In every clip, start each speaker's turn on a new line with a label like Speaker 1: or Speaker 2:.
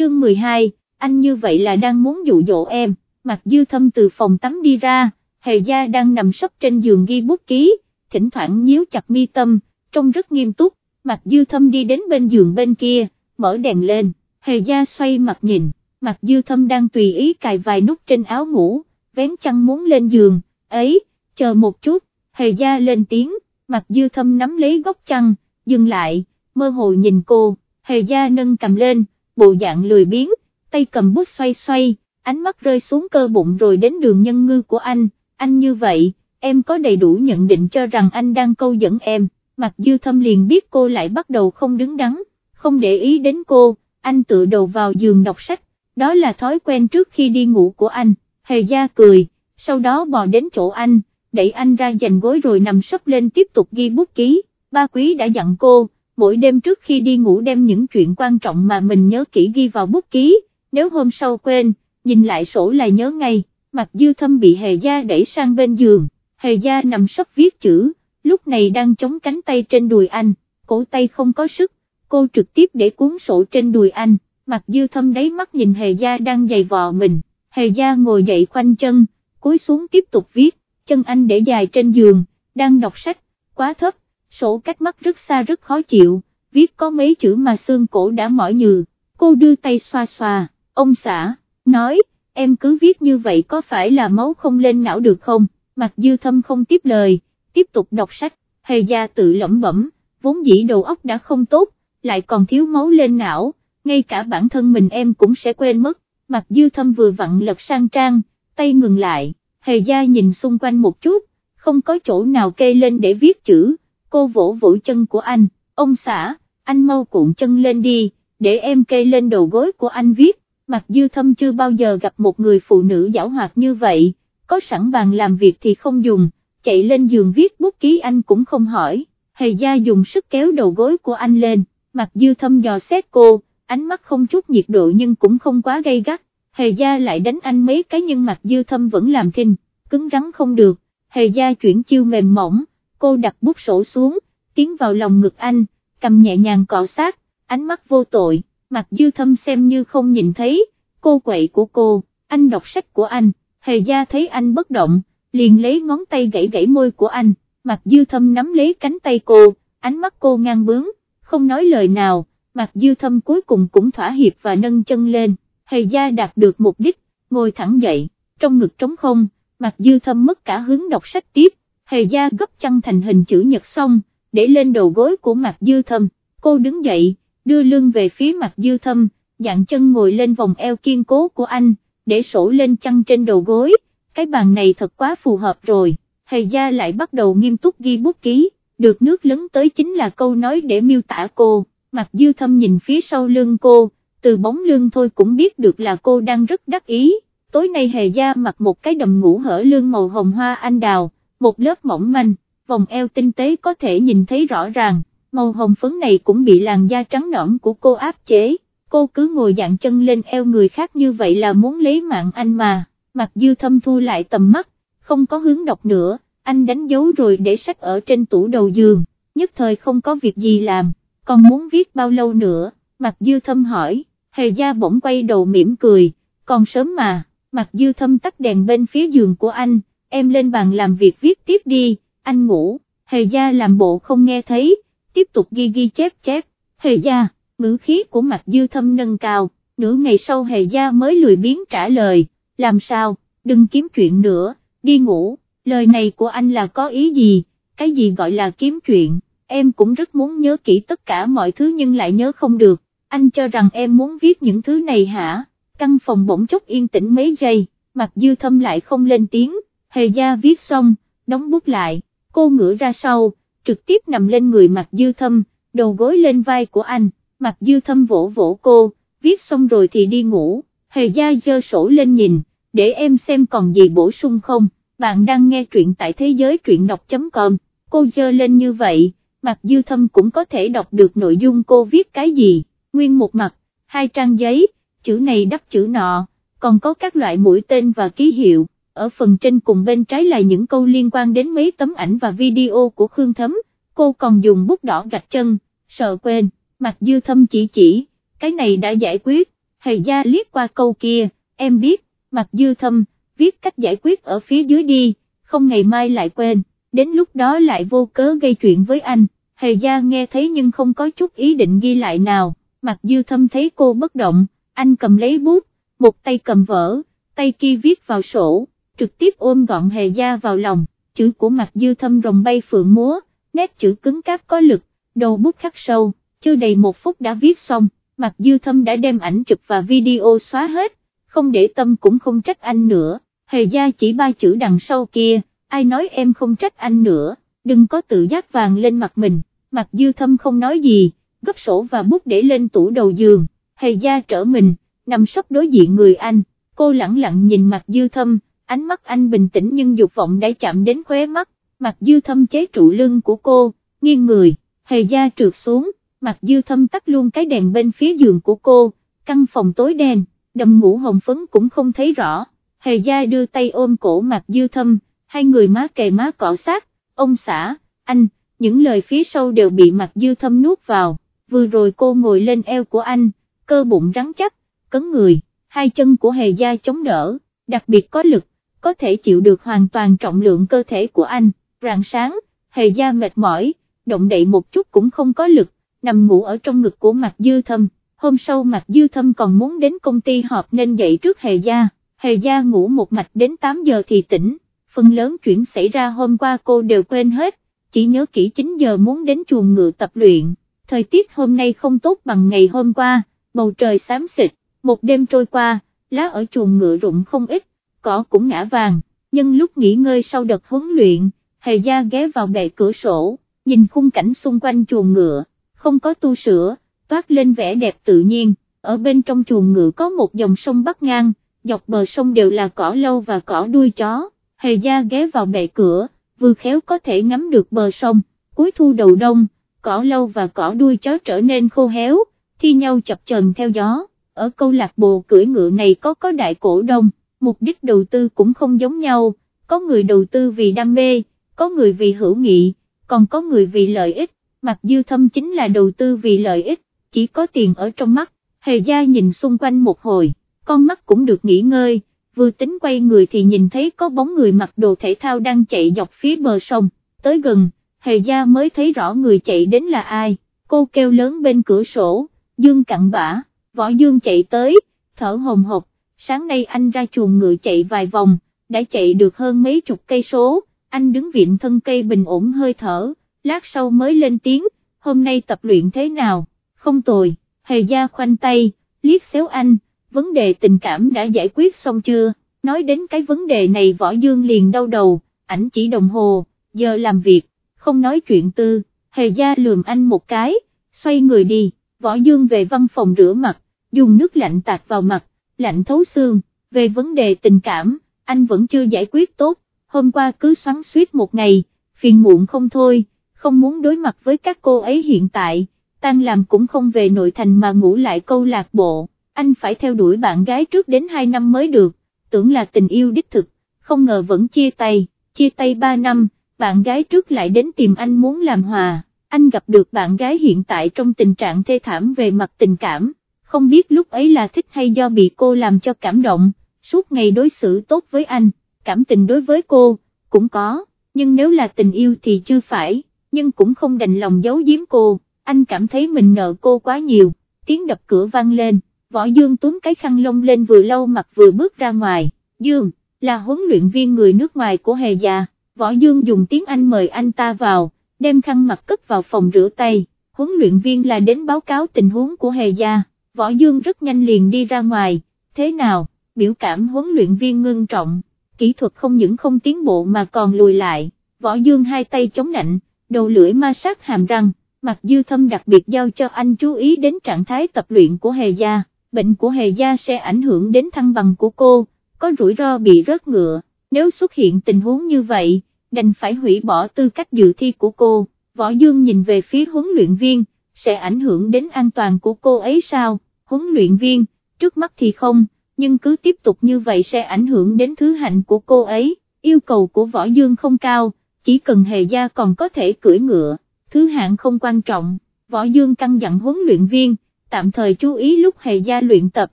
Speaker 1: chương 12, anh như vậy là đang muốn dụ dỗ em, Mạc Dư Thâm từ phòng tắm đi ra, Hề Gia đang nằm sấp trên giường ghi bút ký, thỉnh thoảng nhíu chặt mi tâm, trông rất nghiêm túc, Mạc Dư Thâm đi đến bên giường bên kia, mở đèn lên, Hề Gia xoay mặt nhìn, Mạc Dư Thâm đang tùy ý cài vài nút trên áo ngủ, vén chăn muốn lên giường, ấy, chờ một chút, Hề Gia lên tiếng, Mạc Dư Thâm nắm lấy góc chăn, dừng lại, mơ hồ nhìn cô, Hề Gia nâng cầm lên, bộ dạng lười biếng, tay cầm bút xoay xoay, ánh mắt rơi xuống cơ bụng rồi đến đường nhân ngư của anh, anh như vậy, em có đầy đủ nhận định cho rằng anh đang câu dẫn em, Mặc Dư Thâm liền biết cô lại bắt đầu không đứng đắn, không để ý đến cô, anh tự đầu vào giường đọc sách, đó là thói quen trước khi đi ngủ của anh, Hề Gia cười, sau đó bò đến chỗ anh, đẩy anh ra giành gối rồi nằm sấp lên tiếp tục ghi bút ký, ba quý đã dặn cô, mỗi đêm trước khi đi ngủ đem những chuyện quan trọng mà mình nhớ kỹ ghi vào bút ký, nếu hôm sau quên, nhìn lại sổ là nhớ ngay, mặt dư thâm bị hề gia đẩy sang bên giường, hề gia nằm sấp viết chữ, lúc này đang chống cánh tay trên đùi anh, cổ tay không có sức, cô trực tiếp để cuốn sổ trên đùi anh, mặt dư thâm đáy mắt nhìn hề gia đang giày vò mình, hề gia ngồi dậy khoanh chân, cúi xuống tiếp tục viết, chân anh để dài trên giường, đang đọc sách, quá thấp, sổ cách mắt rất xa rất khó chịu, viết có mấy chữ mà xương cổ đã mỏi nhừ, cô đưa tay xoa xoa, ông xã, nói, em cứ viết như vậy có phải là máu không lên não được không, mặt dư thâm không tiếp lời, tiếp tục đọc sách, hề gia tự lẩm bẩm, vốn dĩ đầu óc đã không tốt, lại còn thiếu máu lên não, ngay cả bản thân mình em cũng sẽ quên mất, mặt dư thâm vừa vặn lật sang trang, tay ngừng lại, hề gia nhìn xung quanh một chút, không có chỗ nào kê lên để viết chữ, cô vỗ vỗ chân của anh, ông xã, anh mau cuộn chân lên đi, để em kê lên đầu gối của anh viết, mặt dư thâm chưa bao giờ gặp một người phụ nữ giảo hoạt như vậy, có sẵn bàn làm việc thì không dùng, chạy lên giường viết bút ký anh cũng không hỏi, hề gia dùng sức kéo đầu gối của anh lên, mặt dư thâm dò xét cô, ánh mắt không chút nhiệt độ nhưng cũng không quá gay gắt, hề gia lại đánh anh mấy cái nhưng mặt dư thâm vẫn làm thinh, cứng rắn không được, hề gia chuyển chiêu mềm mỏng, cô đặt bút sổ xuống, tiến vào lòng ngực anh, cầm nhẹ nhàng cọ sát, ánh mắt vô tội, mặt dư thâm xem như không nhìn thấy, cô quậy của cô, anh đọc sách của anh, hề gia thấy anh bất động, liền lấy ngón tay gãy gãy môi của anh, mặt dư thâm nắm lấy cánh tay cô, ánh mắt cô ngang bướng, không nói lời nào, mặt dư thâm cuối cùng cũng thỏa hiệp và nâng chân lên, hề gia đạt được mục đích, ngồi thẳng dậy, trong ngực trống không, mặt dư thâm mất cả hứng đọc sách tiếp, hề gia gấp chăn thành hình chữ nhật xong, để lên đầu gối của mặt dư thâm, cô đứng dậy, đưa lưng về phía mặt dư thâm, dạng chân ngồi lên vòng eo kiên cố của anh, để sổ lên chăn trên đầu gối, cái bàn này thật quá phù hợp rồi, hề gia lại bắt đầu nghiêm túc ghi bút ký, được nước lấn tới chính là câu nói để miêu tả cô, mặt dư thâm nhìn phía sau lưng cô, từ bóng lưng thôi cũng biết được là cô đang rất đắc ý, tối nay hề gia mặc một cái đầm ngủ hở lưng màu hồng hoa anh đào, một lớp mỏng manh, vòng eo tinh tế có thể nhìn thấy rõ ràng, màu hồng phấn này cũng bị làn da trắng nõn của cô áp chế, cô cứ ngồi dạng chân lên eo người khác như vậy là muốn lấy mạng anh mà, mặt dư thâm thu lại tầm mắt, không có hướng đọc nữa, anh đánh dấu rồi để sách ở trên tủ đầu giường, nhất thời không có việc gì làm, còn muốn viết bao lâu nữa, mặt dư thâm hỏi, hề gia bỗng quay đầu mỉm cười, còn sớm mà, mặt dư thâm tắt đèn bên phía giường của anh, em lên bàn làm việc viết tiếp đi, anh ngủ, hề gia làm bộ không nghe thấy, tiếp tục ghi ghi chép chép, hề gia, ngữ khí của mặt dư thâm nâng cao, nửa ngày sau hề gia mới lười biếng trả lời, làm sao, đừng kiếm chuyện nữa, đi ngủ, lời này của anh là có ý gì, cái gì gọi là kiếm chuyện, em cũng rất muốn nhớ kỹ tất cả mọi thứ nhưng lại nhớ không được, anh cho rằng em muốn viết những thứ này hả, căn phòng bỗng chốc yên tĩnh mấy giây, mặt dư thâm lại không lên tiếng, hề gia viết xong, đóng bút lại, cô ngửa ra sau, trực tiếp nằm lên người mặt dư thâm, đầu gối lên vai của anh, mặt dư thâm vỗ vỗ cô, viết xong rồi thì đi ngủ, hề gia dơ sổ lên nhìn, để em xem còn gì bổ sung không, bạn đang nghe truyện tại thế giới truyện đọc.com, cô dơ lên như vậy, mặt dư thâm cũng có thể đọc được nội dung cô viết cái gì, nguyên một mặt, hai trang giấy, chữ này đắp chữ nọ, còn có các loại mũi tên và ký hiệu ở phần trên cùng bên trái là những câu liên quan đến mấy tấm ảnh và video của Khương Thấm, cô còn dùng bút đỏ gạch chân, sợ quên, mặt dư thâm chỉ chỉ, cái này đã giải quyết, Hề gia liếc qua câu kia, em biết, mặt dư thâm, viết cách giải quyết ở phía dưới đi, không ngày mai lại quên, đến lúc đó lại vô cớ gây chuyện với anh, hề gia nghe thấy nhưng không có chút ý định ghi lại nào, mặt dư thâm thấy cô bất động, anh cầm lấy bút, một tay cầm vở, tay kia viết vào sổ, trực tiếp ôm gọn hề gia vào lòng, chữ của mặt dư thâm rồng bay phượng múa, nét chữ cứng cáp có lực, đầu bút khắc sâu, chưa đầy một phút đã viết xong, mặt dư thâm đã đem ảnh chụp và video xóa hết, không để tâm cũng không trách anh nữa, hề gia chỉ ba chữ đằng sau kia, ai nói em không trách anh nữa, đừng có tự giác vàng lên mặt mình, mặt dư thâm không nói gì, gấp sổ và bút để lên tủ đầu giường, hề gia trở mình, nằm sấp đối diện người anh, cô lặng lặng nhìn mặt dư thâm, ánh mắt anh bình tĩnh nhưng dục vọng đã chạm đến khóe mắt, mặt dư thâm chế trụ lưng của cô, nghiêng người, hề gia trượt xuống, mặt dư thâm tắt luôn cái đèn bên phía giường của cô, căn phòng tối đen, đầm ngủ hồng phấn cũng không thấy rõ, hề gia đưa tay ôm cổ mặt dư thâm, hai người má kề má cọ sát, ông xã, anh, những lời phía sau đều bị mặt dư thâm nuốt vào, vừa rồi cô ngồi lên eo của anh, cơ bụng rắn chắc, cấn người, hai chân của hề gia chống đỡ, đặc biệt có lực, có thể chịu được hoàn toàn trọng lượng cơ thể của anh, rạng sáng, hề gia mệt mỏi, động đậy một chút cũng không có lực, nằm ngủ ở trong ngực của Mạc dư thâm, hôm sau Mạc dư thâm còn muốn đến công ty họp nên dậy trước hề gia, hề gia ngủ một mạch đến 8 giờ thì tỉnh, phần lớn chuyện xảy ra hôm qua cô đều quên hết, chỉ nhớ kỹ 9 giờ muốn đến chuồng ngựa tập luyện, thời tiết hôm nay không tốt bằng ngày hôm qua, bầu trời xám xịt, một đêm trôi qua, lá ở chuồng ngựa rụng không ít, cỏ cũng ngã vàng, nhưng lúc nghỉ ngơi sau đợt huấn luyện, hề gia ghé vào bệ cửa sổ, nhìn khung cảnh xung quanh chuồng ngựa, không có tu sửa, toát lên vẻ đẹp tự nhiên, ở bên trong chuồng ngựa có một dòng sông bắc ngang, dọc bờ sông đều là cỏ lâu và cỏ đuôi chó, hề gia ghé vào bệ cửa, vừa khéo có thể ngắm được bờ sông, cuối thu đầu đông, cỏ lâu và cỏ đuôi chó trở nên khô héo, thi nhau chập chờn theo gió, ở câu lạc bộ cưỡi ngựa này có có đại cổ đông, mục đích đầu tư cũng không giống nhau, có người đầu tư vì đam mê, có người vì hữu nghị, còn có người vì lợi ích, mặc dư thâm chính là đầu tư vì lợi ích, chỉ có tiền ở trong mắt, hề gia nhìn xung quanh một hồi, con mắt cũng được nghỉ ngơi, vừa tính quay người thì nhìn thấy có bóng người mặc đồ thể thao đang chạy dọc phía bờ sông, tới gần, hề gia mới thấy rõ người chạy đến là ai, cô kêu lớn bên cửa sổ, dương cặn bã, võ dương chạy tới, thở hồng hộc, sáng nay anh ra chuồng ngựa chạy vài vòng, đã chạy được hơn mấy chục cây số, anh đứng viện thân cây bình ổn hơi thở, lát sau mới lên tiếng, hôm nay tập luyện thế nào, không tồi, hề gia khoanh tay, liếc xéo anh, vấn đề tình cảm đã giải quyết xong chưa, nói đến cái vấn đề này võ dương liền đau đầu, ảnh chỉ đồng hồ, giờ làm việc, không nói chuyện tư, hề gia lườm anh một cái, xoay người đi, võ dương về văn phòng rửa mặt, dùng nước lạnh tạt vào mặt, lạnh thấu xương, về vấn đề tình cảm, anh vẫn chưa giải quyết tốt, hôm qua cứ xoắn suýt một ngày, phiền muộn không thôi, không muốn đối mặt với các cô ấy hiện tại, tan làm cũng không về nội thành mà ngủ lại câu lạc bộ, anh phải theo đuổi bạn gái trước đến 2 năm mới được, tưởng là tình yêu đích thực, không ngờ vẫn chia tay, chia tay 3 năm, bạn gái trước lại đến tìm anh muốn làm hòa, anh gặp được bạn gái hiện tại trong tình trạng thê thảm về mặt tình cảm, không biết lúc ấy là thích hay do bị cô làm cho cảm động, suốt ngày đối xử tốt với anh, cảm tình đối với cô, cũng có, nhưng nếu là tình yêu thì chưa phải nhưng cũng không đành lòng giấu giếm cô, anh cảm thấy mình nợ cô quá nhiều, tiếng đập cửa vang lên, võ Dương túm cái khăn lông lên vừa lâu mặt vừa bước ra ngoài, Dương, là huấn luyện viên người nước ngoài của Hề Già, võ Dương dùng tiếng Anh mời anh ta vào, đem khăn mặt cất vào phòng rửa tay, huấn luyện viên là đến báo cáo tình huống của Hề Gia, võ Dương rất nhanh liền đi ra ngoài, thế nào, biểu cảm huấn luyện viên ngưng trọng, kỹ thuật không những không tiến bộ mà còn lùi lại, võ Dương hai tay chống nạnh, đầu lưỡi ma sát hàm răng, Mặc dư thâm đặc biệt giao cho anh chú ý đến trạng thái tập luyện của hề gia, bệnh của hề gia sẽ ảnh hưởng đến thăng bằng của cô, có rủi ro bị rớt ngựa, nếu xuất hiện tình huống như vậy, đành phải hủy bỏ tư cách dự thi của cô, võ dương nhìn về phía huấn luyện viên, sẽ ảnh hưởng đến an toàn của cô ấy sao, huấn luyện viên, trước mắt thì không, nhưng cứ tiếp tục như vậy sẽ ảnh hưởng đến thứ hạnh của cô ấy, yêu cầu của võ dương không cao chỉ cần hề gia còn có thể cưỡi ngựa, thứ hạng không quan trọng, võ dương căng dặn huấn luyện viên, tạm thời chú ý lúc hề gia luyện tập,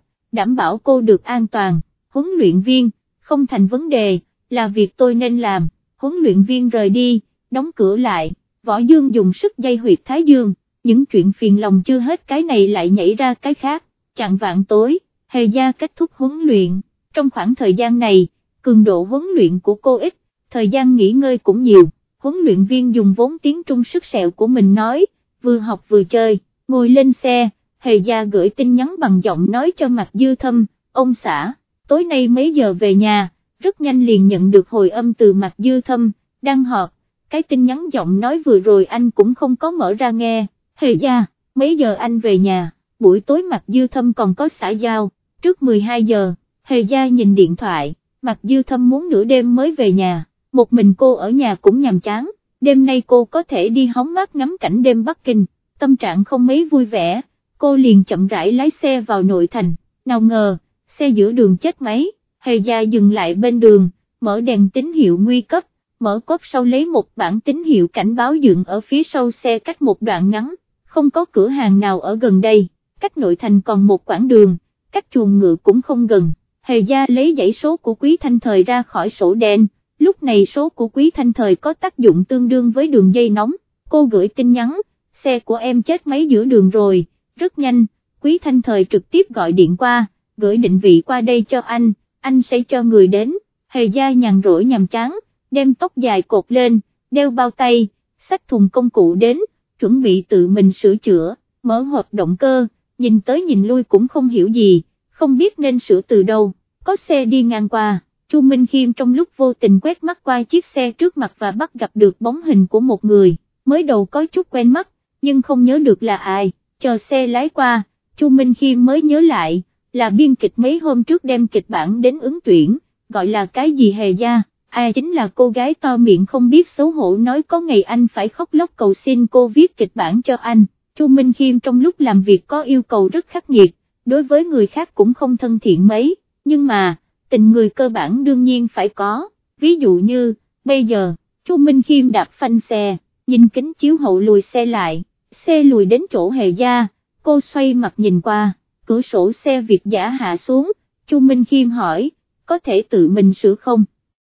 Speaker 1: đảm bảo cô được an toàn, huấn luyện viên, không thành vấn đề, là việc tôi nên làm, huấn luyện viên rời đi, đóng cửa lại, võ dương dùng sức dây huyệt thái dương, những chuyện phiền lòng chưa hết cái này lại nhảy ra cái khác, chặn vạn tối, hề gia kết thúc huấn luyện, trong khoảng thời gian này, cường độ huấn luyện của cô ít, thời gian nghỉ ngơi cũng nhiều, huấn luyện viên dùng vốn tiếng trung sức sẹo của mình nói, vừa học vừa chơi, ngồi lên xe, hề gia gửi tin nhắn bằng giọng nói cho mặt dư thâm, ông xã, tối nay mấy giờ về nhà, rất nhanh liền nhận được hồi âm từ mặt dư thâm, đang họp, cái tin nhắn giọng nói vừa rồi anh cũng không có mở ra nghe, hề gia, mấy giờ anh về nhà, buổi tối mặt dư thâm còn có xã giao, trước 12 giờ, hề gia nhìn điện thoại, mặt dư thâm muốn nửa đêm mới về nhà, một mình cô ở nhà cũng nhàm chán, đêm nay cô có thể đi hóng mát ngắm cảnh đêm Bắc Kinh, tâm trạng không mấy vui vẻ, cô liền chậm rãi lái xe vào nội thành, nào ngờ, xe giữa đường chết máy, hề gia dừng lại bên đường, mở đèn tín hiệu nguy cấp, mở cốp sau lấy một bản tín hiệu cảnh báo dựng ở phía sau xe cách một đoạn ngắn, không có cửa hàng nào ở gần đây, cách nội thành còn một quãng đường, cách chuồng ngựa cũng không gần, hề gia lấy dãy số của quý thanh thời ra khỏi sổ đen, lúc này số của quý thanh thời có tác dụng tương đương với đường dây nóng, cô gửi tin nhắn, xe của em chết máy giữa đường rồi, rất nhanh, quý thanh thời trực tiếp gọi điện qua, gửi định vị qua đây cho anh, anh sẽ cho người đến, hề gia nhàn rỗi nhằm chán, đem tóc dài cột lên, đeo bao tay, xách thùng công cụ đến, chuẩn bị tự mình sửa chữa, mở hộp động cơ, nhìn tới nhìn lui cũng không hiểu gì, không biết nên sửa từ đâu, có xe đi ngang qua. Chu Minh Khiêm trong lúc vô tình quét mắt qua chiếc xe trước mặt và bắt gặp được bóng hình của một người, mới đầu có chút quen mắt, nhưng không nhớ được là ai, chờ xe lái qua, Chu Minh Khiêm mới nhớ lại, là biên kịch mấy hôm trước đem kịch bản đến ứng tuyển, gọi là cái gì hề gia, ai chính là cô gái to miệng không biết xấu hổ nói có ngày anh phải khóc lóc cầu xin cô viết kịch bản cho anh, Chu Minh Khiêm trong lúc làm việc có yêu cầu rất khắc nghiệt, đối với người khác cũng không thân thiện mấy, nhưng mà, tình người cơ bản đương nhiên phải có, ví dụ như, bây giờ, Chu Minh Khiêm đạp phanh xe, nhìn kính chiếu hậu lùi xe lại, xe lùi đến chỗ hề gia, cô xoay mặt nhìn qua, cửa sổ xe Việt giả hạ xuống, Chu Minh Khiêm hỏi, có thể tự mình sửa không?